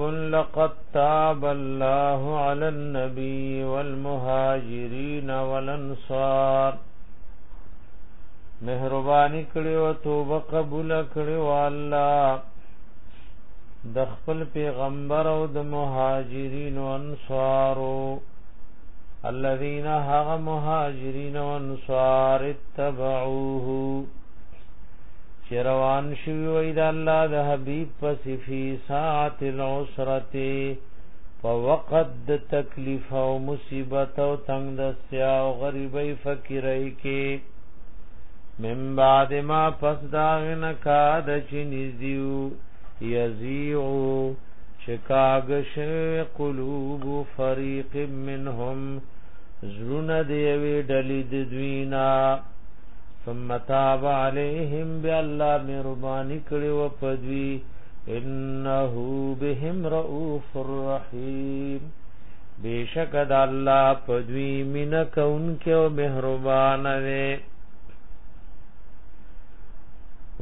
رب لقد تاب الله على النبي والمهاجرين والانصار مهرباني کړي او توبه قبول کړي او الله د خپل پیغمبر او د مهاجرین او انصارو الذين هغه مهاجرین او انصار اتبعوه چې روان شوی وي د الله د حبيب پسې فی ساعت العسرته په وقت د تکلیف او مصیبت او تنگ دستیا او غریبی فقیرای کې من بعد ما پس داغن کاد چې نزیو یزیعو شکاگش قلوب فریق منهم زرون دیوی ڈلی ددوینا دو ثم تاب عليهم بیا الله مهرباني کړي او پدوي انه بهم رؤوف الرحیم بیشک د الله پدوی مینا کون کې او مهربان دی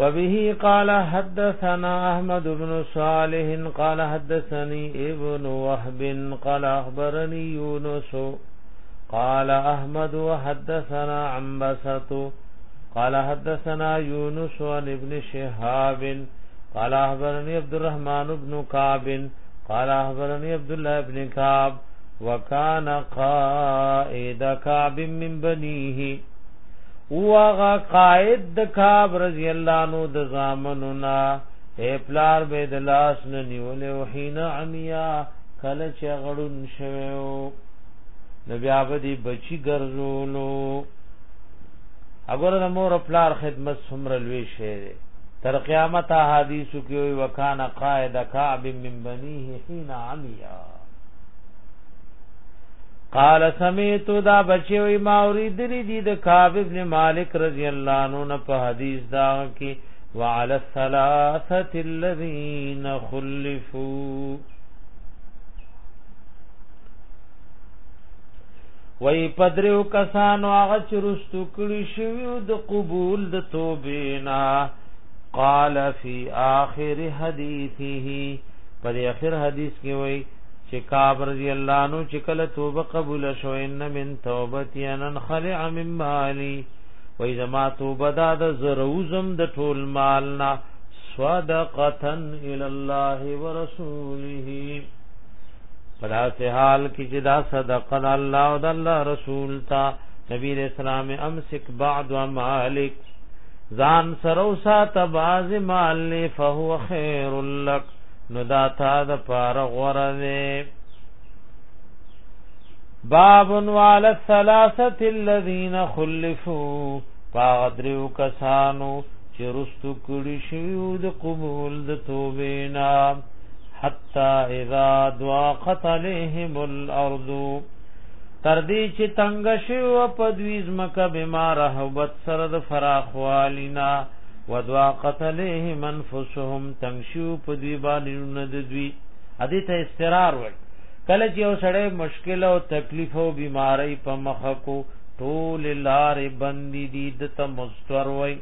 وبه قال حدثنا احمد بن صالح قال حدثني ابن وهب قال اخبرني يونس قال احمد وحدثنا عن بسطه قال حدثنا يونس عن ابن شهاب قال احبرني عبد الرحمن بن كعب قال احبرني عبد الله بن كعب وكان قائد كعب من بنيه واغا قائد د کعب رضی الله عنه د زامنونا اے پلار به د لاس نه نیولې وحینا عمیا کله چې غړون شوو نبی آبدی بچی ګرځولو اگر د مور پلار خدمت سمر لوی شعر تر قیامت احادیث کې وی وکانا قائد کعب من بنیه حين عمیا قال سمیت دا بچی وی ما اوریدلی دی د کعب ابن مالک رضی الله عنه په حدیث دا کې وعلى الثلاثه الذين خلفوا وای پدریو کسانو هغه چرستو کړي شویو د قبول د توبینا قال فی آخر حدیثه پر اخر حدیث کې وای چې کعب رضی الله عنه چې کله توبه قبول شو ان من توبتی ان خلع من مالی وای زما توبه دا د زروزم د ټول مالنا صدقتن الی الله ورسوله پدا سے حال کی جدا صدقنا اللہ و اللہ رسول تا نبی علیہ السلام امسک بعد و مالک ځان سروسا تباز مال لی فهو خیر لک ندا تا د پار غره باب وعلى الثلاثه الذين خلفوا فاغدرو کسانو چې رستو کړي شیو د قبول د توبینا حتا اذا دواقت عليهم الارض تردی چې تنگ شو په دویز مکه بیمار هوبت سره د فراخوالینا ودواقت عليهم انفسهم تنگ شو په دوی باندې نه د دوی ادي ته استقرار وای کله چې یو سړی مشکل او تکلیف او بیماری په مخ کو ټول لارې بندي دي د تمستور وای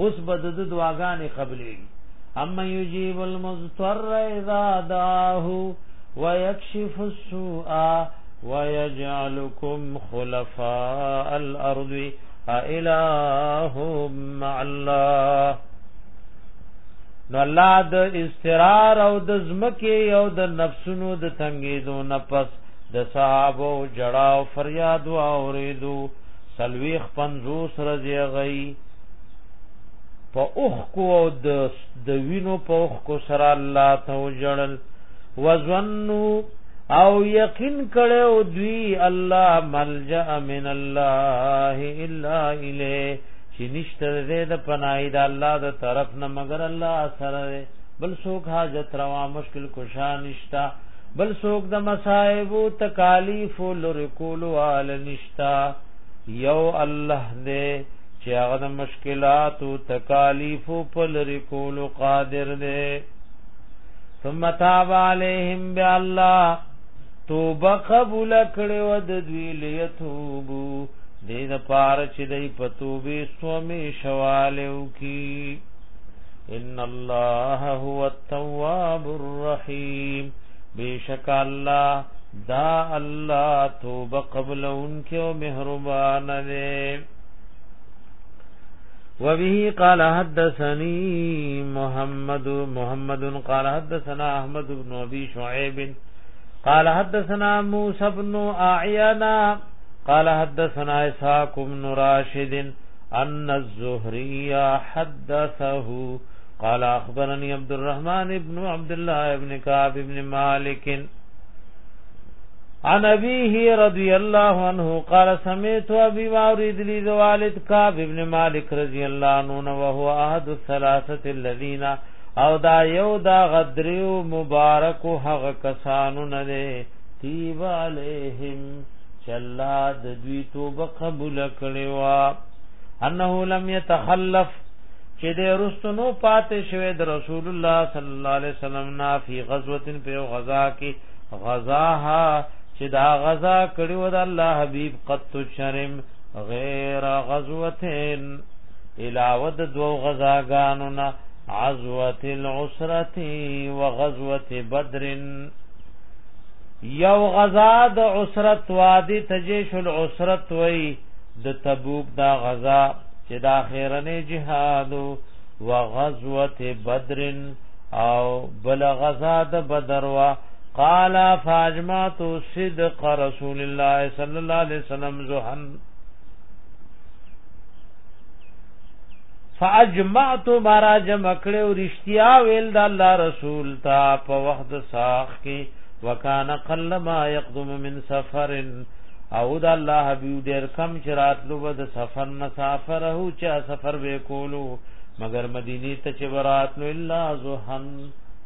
اوس بد د دعاګانې قبلېږي اما یجیب المضطر اذا دعاه ويكشف السوء ويجعلكم خلفاء الارض اله مع الله نو الله د استقرار او د زمکه او د نفسونو د تنګیدو نفس د صحابه جړاو فریاد او اوریدو سلويخ پنځوس رضی غي په اوخ کو د د وینو په اوخ کو سره الله ته وجړل وزنو او یقین کړو دوی الله ملجا من الله الا الیه چې نشته دې د پناهي د الله د طرف نه مگر الله سره بل څوک حاجت روا مشکل کشا نشتا بل څوک د مصائب او تکالیف لری کول وال نشتا یو الله دې چې هغه د مشکلات او تکالیف په لری کولو قادر دی ثم تاب عليهم بالله توبه قبول کړي ود دوی لیتوبو دې د پار چې دې په توبه سومي شوالو کی ان الله هو التواب الرحیم بیشک الله دا الله توبه قبول انکه او مهربان دی وبه قال حدثني محمد محمد قال حدثنا احمد بن ابي شعيب قال حدثنا موسى بن اعينا قال حدثنا اسحاق بن راشد ان الزهري حدثه قال اخبرني عبد الرحمن بن عبد الله بن كعب بن مالك عن ابيه رضي الله عنه قال سمعت ابي وارد لي والد كعب ابن مالك رضي الله عنه وهو احد الثلاثه الذين او دا یو دا غدریو مبارک هغه کسانو نه دي تیب علیہم چلا د دوی توبه قبول کړي انه لم يتخلف چې د رستنو پاتې شوه د رسول الله صلی الله علیه وسلم نه فی غزوه په غزا کې غزاها چې دا غزا کړو د الله حبيب قط شرم غیر غزوتين علاوه د دوو غزاګانو نه عزوه العسره و غزوه بدر یو غزا د عسرت وادي تجيش العسرت وي د تبوک دا غزا چې د اخرنه جهاد و غزوه بدر او بل غزا د بدر وا قال فاجمعت صدق رسول الله صلى الله عليه وسلم زحن فاجمعت مارا جمع کړو رښتیا ویل د الله رسول تا په وخت ساخ کې وکانا قل ما يقدم من سفر او د الله حبيب ډېر کم چرات لو د سفر مسافره چا سفر وکولو مگر مدینه ته چې برات نو الا زحن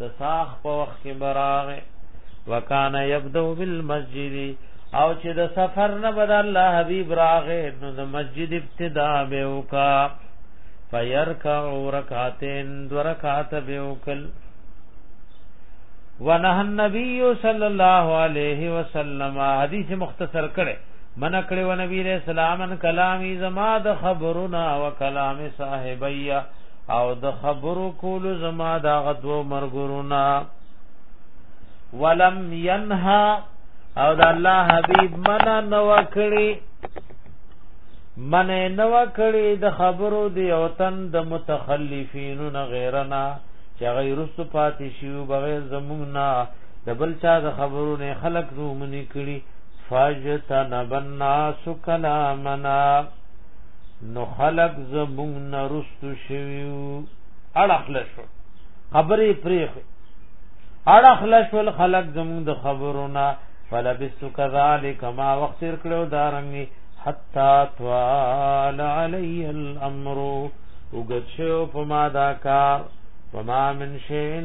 د ساخ په وخت کې براغه وکانه یبدو بالمسجد او چې د سفر نه بد الله حبیب راغې نو د مسجد ابتدا به وکا فيركع ركعتين درکات به وکل ونه النبي صلى الله عليه وسلم حدیث مختصر کړي من کړي و نبی رسول الله کلامي زما د خبرنا او کلام صاحبيا او د خبرو کول زما د غدو مرګرونا ولم ينها او د الله حبيب منا نو کړی من نو کړی د خبرو دی او تن د متخلفین نه غیرنا چې غیر صفات شیو بغیر زمونږ د بل چا د خبرو نه خلق رومنی کړی فاجتنب الناس کلامنا نو خلق زمونږ نه رستو شیو اړه خلشو خبرې پریخه اڑخ لشول خلق زمون د خبرونا فلبست كذلك ما وخسر کلو دارنګي حتا طال علي الامر وګچو پما دا کار وما من شيء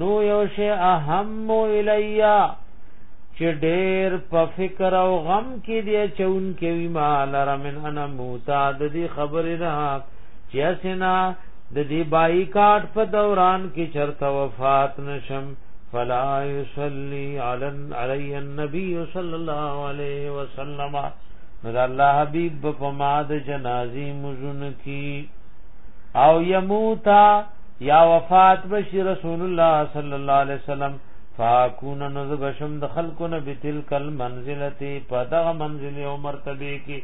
نو یو شی اهم الیا چې ډېر په فکر او غم کې دی چون کې وی مال رمن انا موتا د دې خبره را چې اسنا د دې بایکاټ په دوران کې چرته وفات نشم فلا يصلي على علي النبي صلى الله عليه وسلم رضا الله حبيب په ماد جنازي مزن کی او يموتا یا وفات بشي رسول الله صلى الله عليه وسلم فاكون نذبشم د خلقنا بتلك المنزله پدغه منزله او مرتبه کی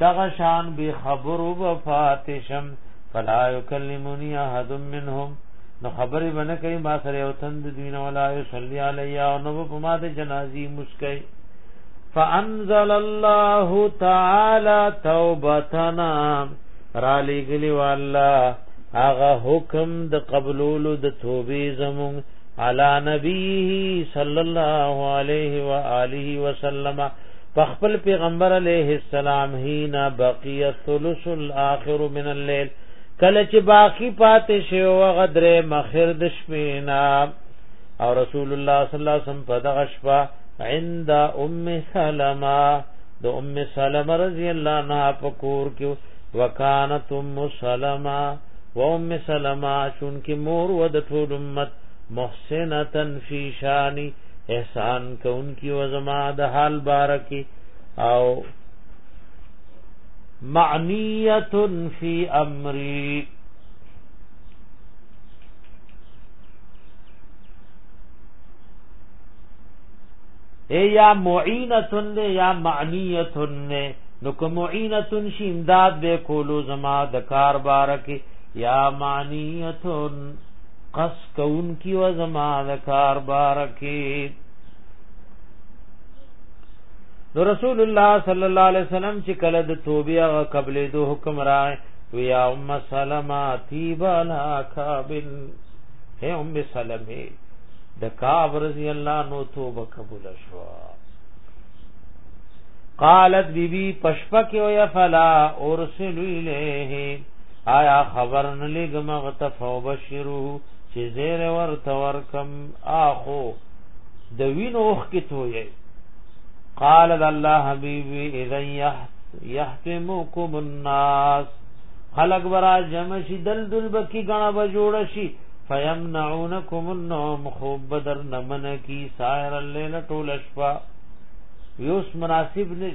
دغه شان به خبر وفاتشم فلا يكلمني احد منهم نو خبرې به نه کوي ما سره یو تند دین ولا صلی علی او نو په ما د جنازي مسکی فانزل الله تعالی توبتنا را لګلی والله هغه حکم د قبولولو د توبې زمون علی نبی صلی الله علیه و آله وسلم فخپل پیغمبر علیه السلام هینا بقیه ثلث الاخر من الليل کله چې باقی پاتې شو هغه درې مخیر د شپینا او رسول الله صلی الله علیه وسلم په دغه شپه عند ام سلمہ د ام سلمہ رضی الله عنها په کور کې وکانت ام سلمہ و ام سلمہ چون کې مور و د ټول امت محسنتن فی شانی احسان کونکی و زما د حال بارکی او معنیت فی امری اے یا معینتن دے یا معنیتن دے نکو معینتن شی امداد بے کولو زما دکار بارکی یا معنیتن قس کون کی و زما دکار بارکی نو رسول الله صلی الله علیه وسلم چې کله د توبه او قبل دو حکم را وی ام سلمہ تیبا لا کابن اے ام سلمہ د کعب رضی الله نو توبه قبول شو قالت بی بی پشپا کیو یا فلا ارسلو الیه آیا خبر نلګ مغتف او بشرو چې زیر ور تورکم آخو د وینوخ کی تویه قال الله حبيبي اذا يحتمكم الناس خلق برا جمع شي دلدل بکی غنا به جوړ شي فيمنعونكم النوم خوب بدر نمن کی سائر الليل طول اشفا یوس مناسب نه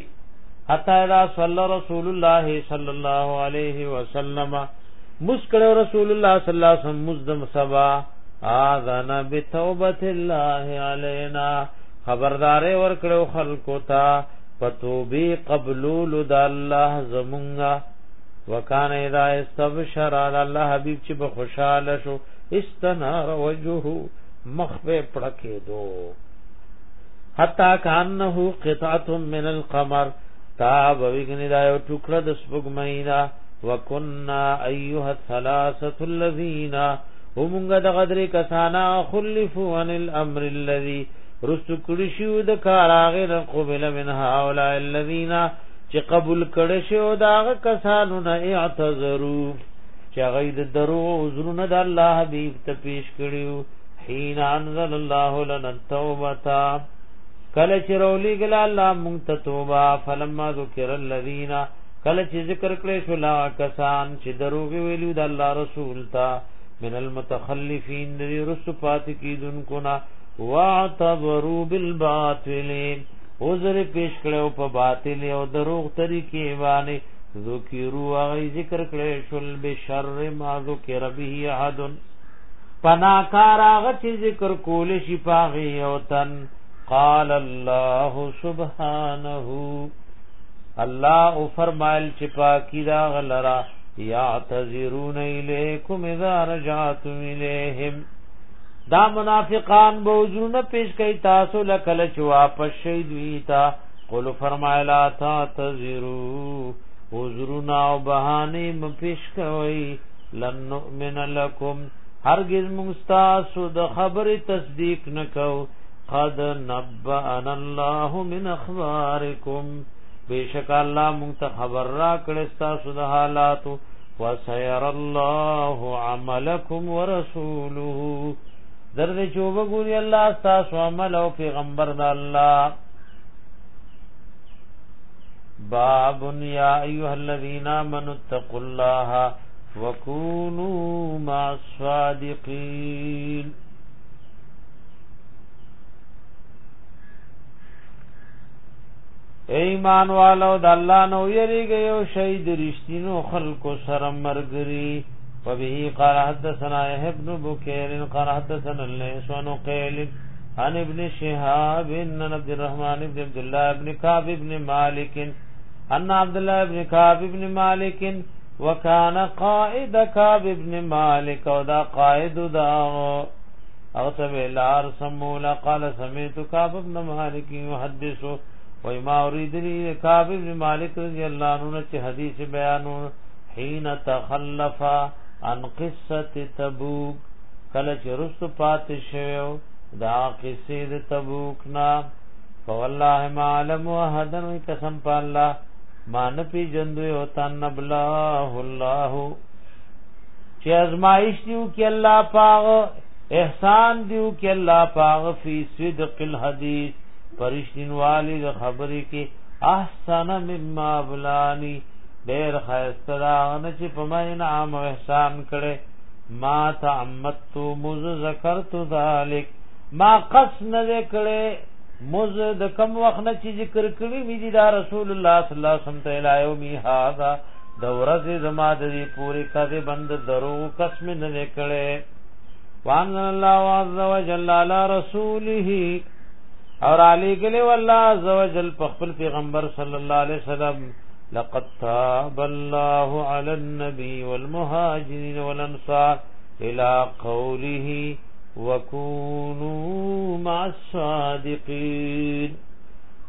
حتا اذا صلى رسول الله صلى الله عليه وسلم مسکر رسول الله صلى الله عليه وسلم مزدم سبا اذن بتوبه الله علينا خبردارې ورکړو خلکو ته پتوبې قبلول د الله زمونږه وکان اذا استبشر على الله حبيب چې په خوشاله شو استنار وجهه مخ په پړکې دو حتا کانه قطعه من القمر تا بوګنی دا یو ټوکړه د سپوږمۍ دا وکنا ایها الثلاثه الذين هم غد غدر کسانا خلفوا عن الامر الذي رستو کړي شو د کاراغه نه قبل منها اولا الذين چې قبول کړي شو دا کسانو نه اعتذروا چې غید درو عذرونه د الله حبيب ته پیش کړیو حين انزل الله لنا التوبه کله چې رولی ګل الله مونږ ته توبه فلما ذکر الذين کله چې ذکر کړي شو لا کسان چې دروغ ویلو د الله رسول ته من المتخلفین دې رسو پات کیدونکو نه واعتبروا بالباطل عذر پیش کړو په باطل او دروغ طریقې باندې ذکروا غي ذکر کړې شل بشر ما ذکر به احد پناکار هغه چې ذکر کول شي پاغي او تن قال الله سبحانه الله او فرمایل چې پاکی دا غلرا یا تذرون الیکم اذا رجعتم الیہم دا منافقان به عذرونه پیش کوي تاسو لکل چې واپس شي دوی تا قل فرمایلا تا تزرو عذرنا او بهانه م پیش کوي لن نؤمن لكم هرگز مستاسو د خبره تصدیق نکو قد نبأنا الله من اخباركم بیشک الله مونږ ته خبر را کړی تاسو د حالاتو وسير الله عملكم ورسوله زر دې چوب ګوري الله تاسو عمل او پیغمبر د الله باب یا ایها الذین آمنوا اتقوا الله وکونوا مع الصادقین ایمان والو د الله نو یریږي او شهید رښتینو خلکو سره مرګري وبه قال حدثنا يحيى بن بكير قال حدثنا الليث عن قيل عن ابن شهاب ان عبد الرحمن بن عبد الله بن كعب بن مالك ان عبد الله بن كعب بن مالك وكان قائد كعب بن مالك ودا قائد دا او تبع لار سمولا قال سمعت كعب بن مالك يحدث وما اريد لي كعب بن مالك رضي الله عنه حديث بيانون حين تخلفا ان قصه تبوک کله چې رستو پات شیو دا قصه د تبوک نا فوالله ما علم وحدن قسم په الله مان پی جندو او تن الله الله چې ازمایش دیو کې الله پاغ احسان دیو کې الله پاغ فی صدق الحدیث پرشتین والی خبرې کې احسن مما بلانی ډیر خیسته دا غنه چې په ما انعام او احسان کړي ما تعمدت مز ذکرت ذلک ما قص نه کړي مز د کم وخت نه چې ذکر کړي مې دي دا رسول الله صلی الله علیه وسلم ته الایو می هاذا د ورځې زما د دې پوری کده بند درو قسم نه کړي وان الله عز وجل على رسوله اور علی گلی والله عز وجل په خپل پیغمبر صلی الله علیه وسلم لقد تاب الله على النبي والمهاجرين والانصار الى قوله وكونوا مع الصادقين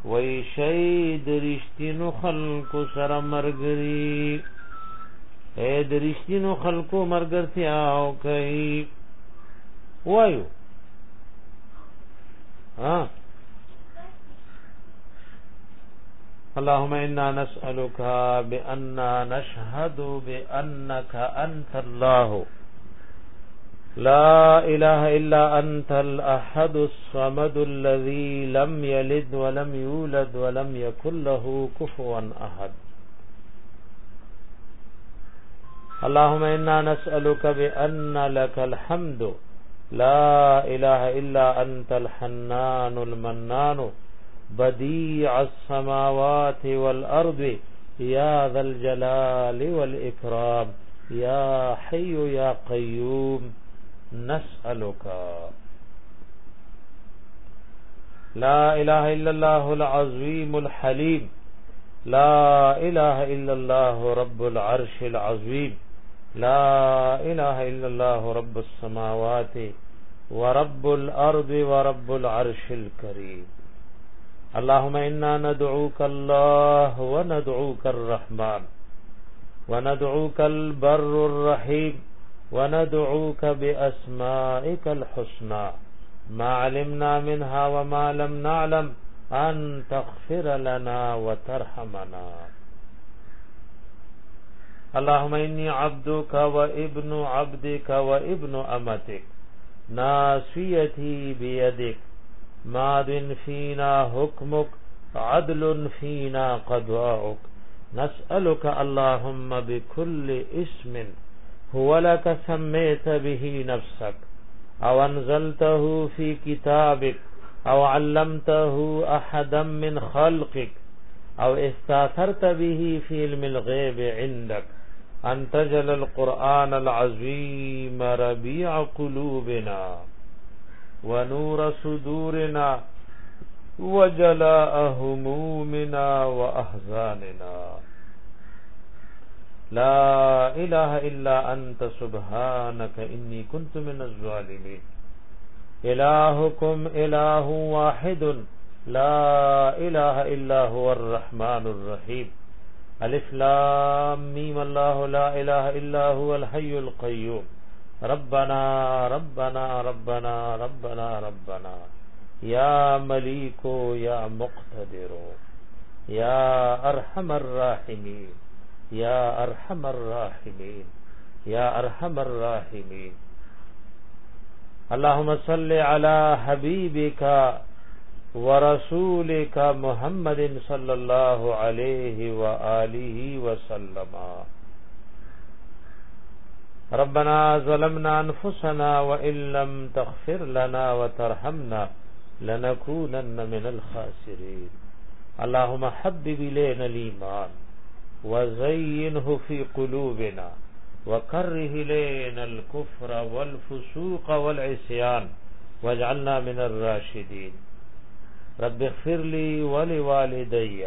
ويشهد رشتینو خلق سره مرګري اے د رشتینو خلقو مرګرتیا او کوي وایو ها اللهم انا نسالك باننا نشهد بانك انت الله لا اله الا انت الاحد الصمد الذي لم يلد ولم يولد ولم يكن له كفوا احد اللهم انا نسالك بان لك الحمد لا اله الا انت الحنان المنان بديع السماوات والارض يا ذا الجلال والاكرام يا حي يا قيوم نسألك لا اله الا الله العظيم الحليم لا اله الا الله رب العرش العظيم لا اله الا الله رب السماوات ورب الارض ورب العرش الكريم اللهم انا ندعوك الله وندعوك الرحمن وندعوك البر الرحيم وندعوك بأسمائك الحسنى ما علمنا منها وما لم نعلم أن تغفر لنا وترحمنا اللهم إني عبدك وابن عبدك وابن أمتك ناصيتي بيدك ماد فينا حكمك عدل فينا قضاءك نسألك اللهم بكل اسم هو لك سميت به نفسك او انزلته في كتابك او علمته احدا من خلقك او استاثرت به في علم الغيب عندك ان تجل القرآن العظيم ربيع قلوبنا ونور صدورنا وجلاء همومنا وأحزاننا لا إله إلا أنت سبحانك إني كنت من الظالمين إلهكم إله واحد لا إله إلا هو الرحمن الرحيم الإسلام ميم الله لا إله إلا هو الحي القيوم ربنا ربنا ربنا ربنا ربنا یا ملیکو یا مقتدرو یا ارحم الراحمین یا ارحم الراحمین یا ارحم الراحمین اللهم صل علی حبیبک ورسولک محمد صلی الله علیه و آله وسلم ربنا ظلمنا انفسنا وان لم تغفر لنا وترحمنا لنكونن من الخاسرين اللهم حبب الينا الايمان وزينه في قلوبنا وكره الينا الكفر والفسوق والعصيان واجعلنا من الراشدين رب اغفر لي ولوالدي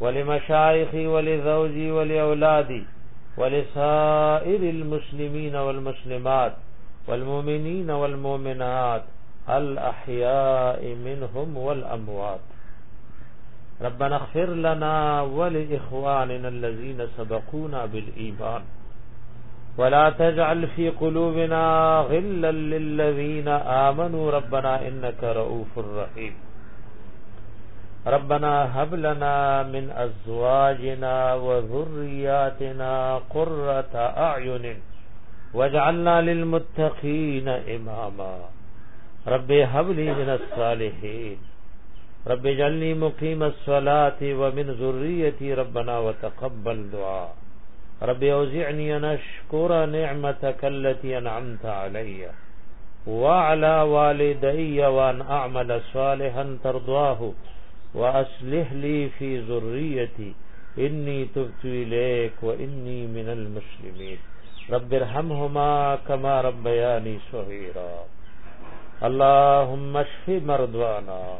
ولمشايخي ولزوجي ولأولادي ولسائر المسلمين والمسلمات والمؤمنين والمؤمنات الأحياء منهم والأموات ربنا اغفر لنا ولإخواننا الذين سبقونا بالإيمان ولا تجعل في قلوبنا غلا للذين آمنوا ربنا إنك رؤوف رحيم ربنا هب لنا من ازواجنا وذرياتنا قرة اعين واجعلنا للمتقين اماما رب هب لي من الصالحين رب اجعلني مقيم الصلاة ومن ذريتي ربنا وتقبل دعاء رب اوزعني ان اشكر نعمتك التي انعمت علي وعلى والدي وان اعمل صالحا ترضاه وأصلح لي في ذريتي إني تبت إليك وإني من المسلمين رب ارحمهما كما ربياني صغيرا اللهم اشف مرضانا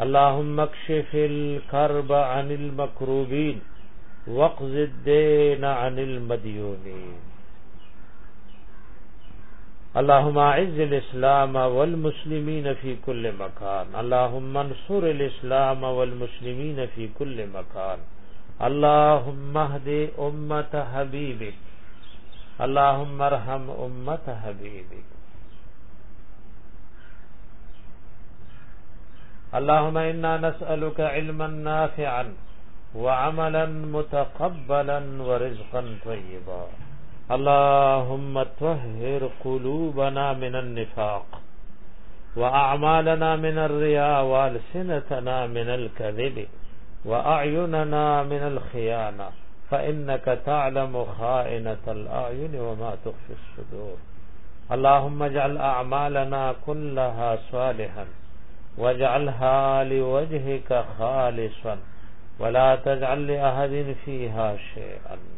اللهم اكشف الكرب عن المكروبين واقض الدين عن المديونين اللهم اعز الاسلام والمسلمين في كل مكان اللهم انصر الاسلام والمسلمين في كل مكان اللهم اهد امه حبيبك اللهم ارحم امه حبيبك اللهم انا نسالك علما نافعا وعملا متقبلا ورزقا طيبا اللهم طهر قلوبنا من النفاق وأعمالنا من الرياء وألسنتنا من الكذب وأعيننا من الخيانة فإنك تعلم خائنة الأعين وما تخفي الصدور اللهم اجعل أعمالنا كلها صالحا واجعلها لوجهك خالصا ولا تجعل لأحد فيها شيئا